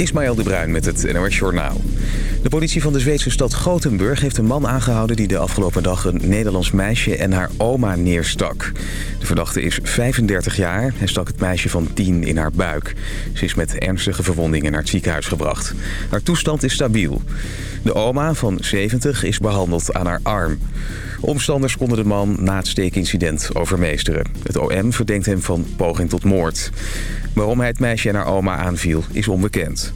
Ismaël de Bruin met het NOS Journaal. De politie van de Zweedse stad Gothenburg heeft een man aangehouden... die de afgelopen dag een Nederlands meisje en haar oma neerstak. De verdachte is 35 jaar. Hij stak het meisje van 10 in haar buik. Ze is met ernstige verwondingen naar het ziekenhuis gebracht. Haar toestand is stabiel. De oma van 70 is behandeld aan haar arm. Omstanders konden de man na het steekincident overmeesteren. Het OM verdenkt hem van poging tot moord. Waarom hij het meisje en haar oma aanviel is onbekend.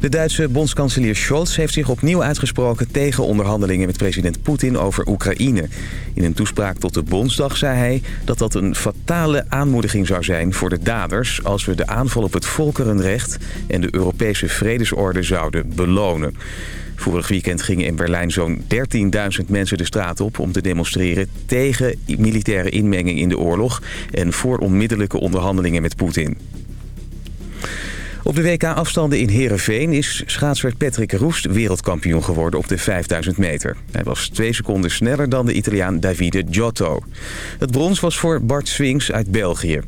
De Duitse bondskanselier Scholz heeft zich opnieuw uitgesproken tegen onderhandelingen met president Poetin over Oekraïne. In een toespraak tot de Bondsdag zei hij dat dat een fatale aanmoediging zou zijn voor de daders als we de aanval op het volkerenrecht en de Europese vredesorde zouden belonen. Vorig weekend gingen in Berlijn zo'n 13.000 mensen de straat op om te demonstreren tegen militaire inmenging in de oorlog en voor onmiddellijke onderhandelingen met Poetin. Op de WK-afstanden in Heerenveen is schaatswer Patrick Roest wereldkampioen geworden op de 5000 meter. Hij was twee seconden sneller dan de Italiaan Davide Giotto. Het brons was voor Bart Swings uit België.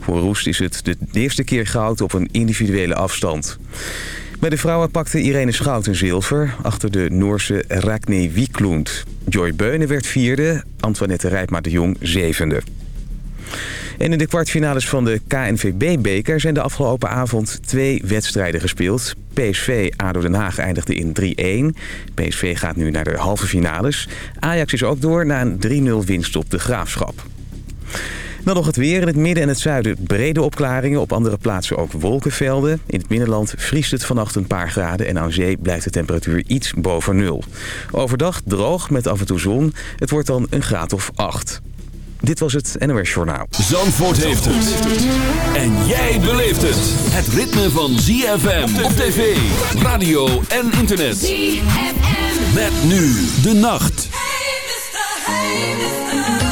Voor Roest is het de eerste keer goud op een individuele afstand. Bij de vrouwen pakte Irene Schouten zilver achter de Noorse Ragne Wieklund. Joy Beunen werd vierde, Antoinette Rijpma de Jong zevende. En in de kwartfinales van de KNVB-beker zijn de afgelopen avond twee wedstrijden gespeeld. PSV ADO Den Haag eindigde in 3-1. PSV gaat nu naar de halve finales. Ajax is ook door na een 3-0 winst op de Graafschap. Dan nog het weer. In het midden en het zuiden brede opklaringen. Op andere plaatsen ook wolkenvelden. In het binnenland vriest het vannacht een paar graden. En aan zee blijft de temperatuur iets boven nul. Overdag droog met af en toe zon. Het wordt dan een graad of acht. Dit was het NOS Journaal. Zandvoort heeft het. En jij beleeft het. Het ritme van ZFM op tv, radio en internet. ZFM. Met nu de nacht. Hey, mister, hey, mister.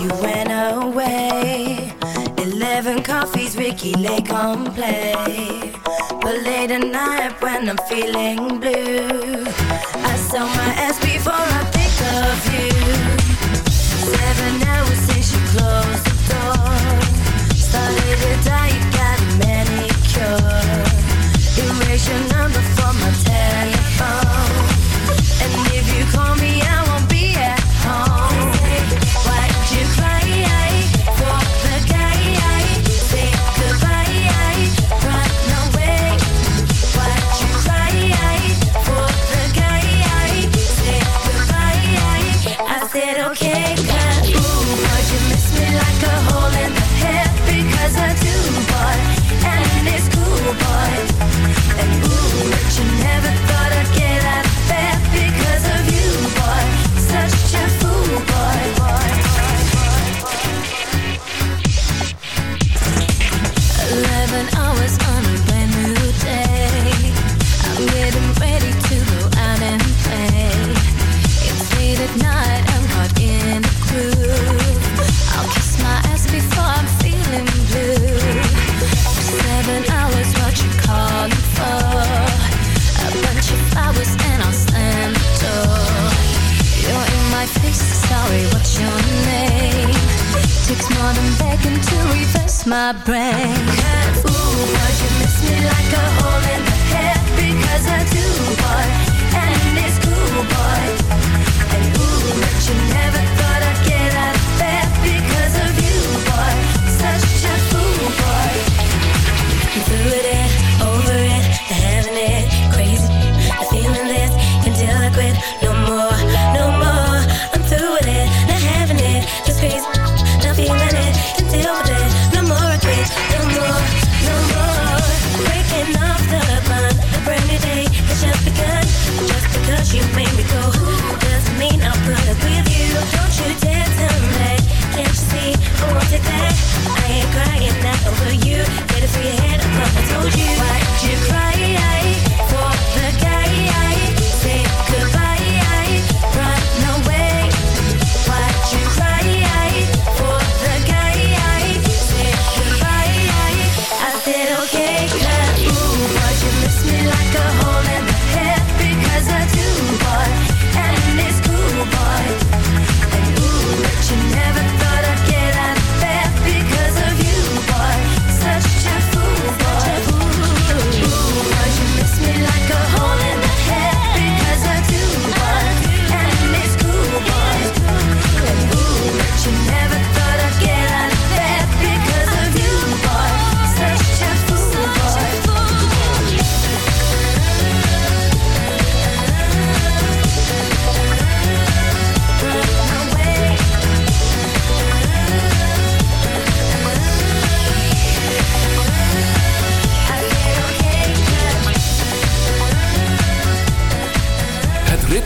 You went away, 11 coffees, Ricki Lake on play. But late at night when I'm feeling blue, I sell my ass before I think of you. Seven hours since you closed the door. Started to die, you got a manicure. Erase your number from my telephone. And if you call me out, my brain Ooh, but you miss me like a hole in the head Because I do, boy. And it's cool, boy.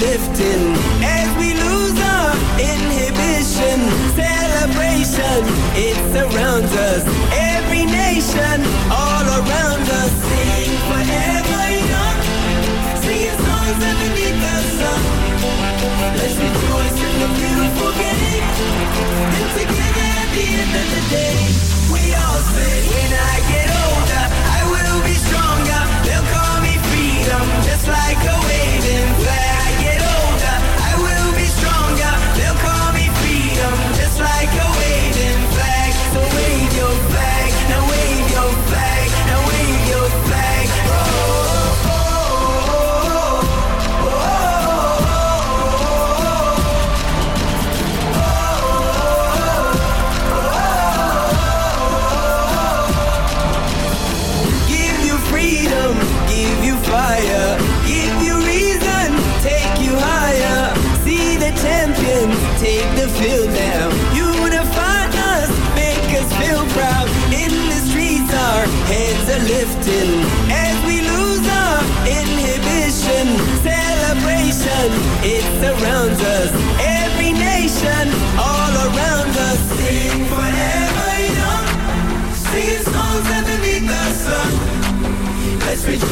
lifting as we lose our inhibition. Celebration, it surrounds us. Every nation, all around us. Sing forever young, singing songs underneath the sun. Let's rejoice in the beautiful game. And together at the end of the day, we all sing.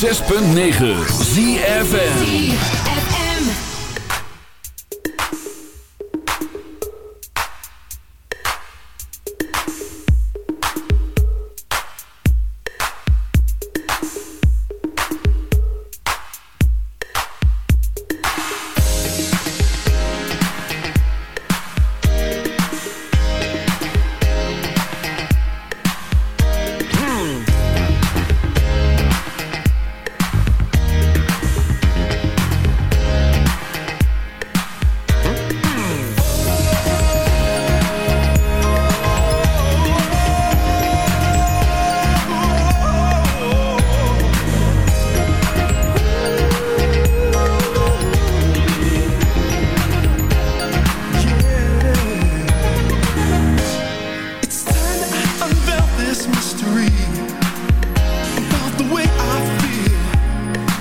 106.9 ZFN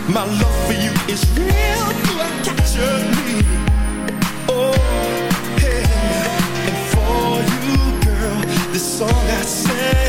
My love for you is real. Me. Oh, hey, and for you, girl, this song I sing.